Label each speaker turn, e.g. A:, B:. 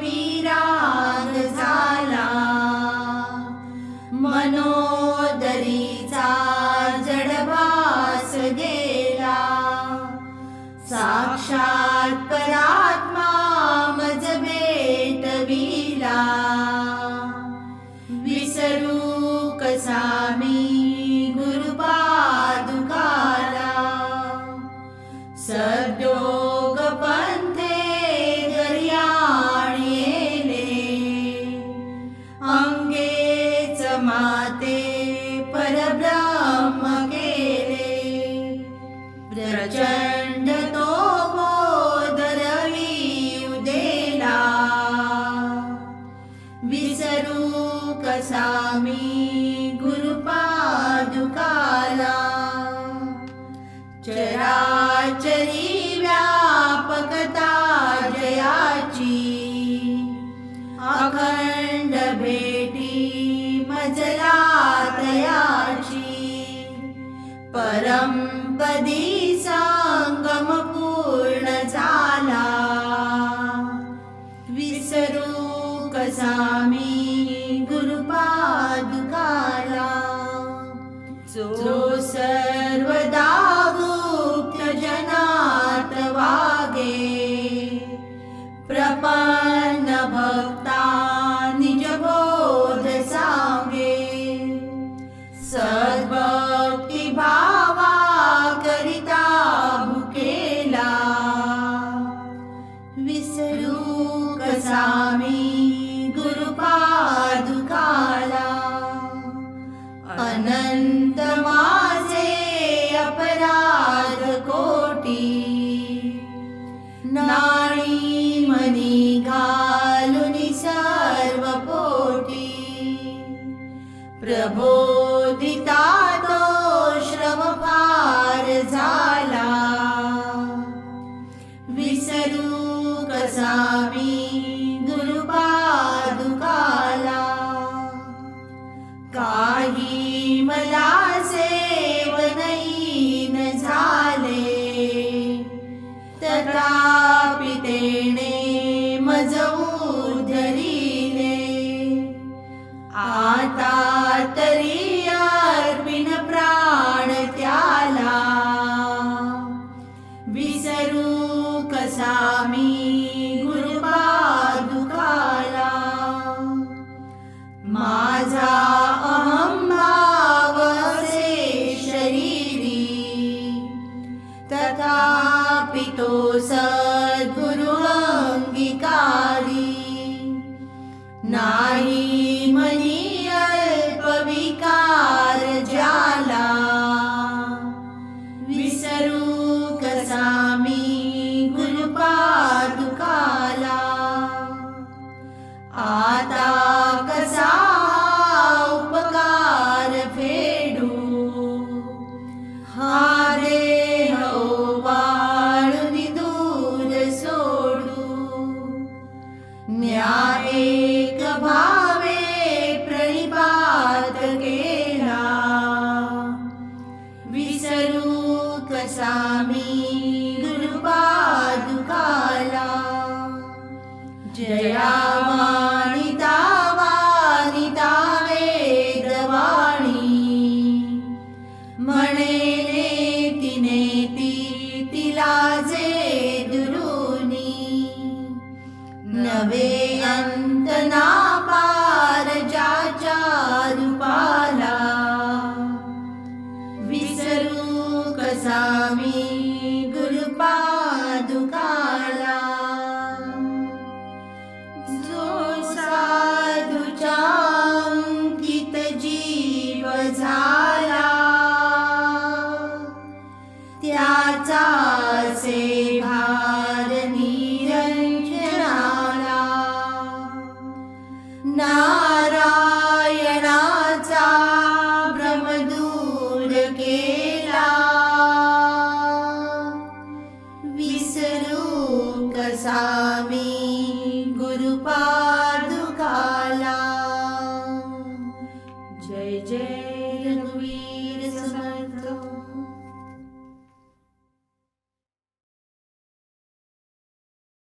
A: विराग मनोदरी जडभ गेला। साक्षात् परा माते तया परं पदी साङ्गमपूर्ण पूर्णजाला विसरो कसामि गुरुपादुकाला। सद्गुरु अङ्गीकारी न मणे नेति नेति नवे अन्तर जा च दुपाला। विसरु कसामि गुरुपादुकालाकित जीव Day and Louise.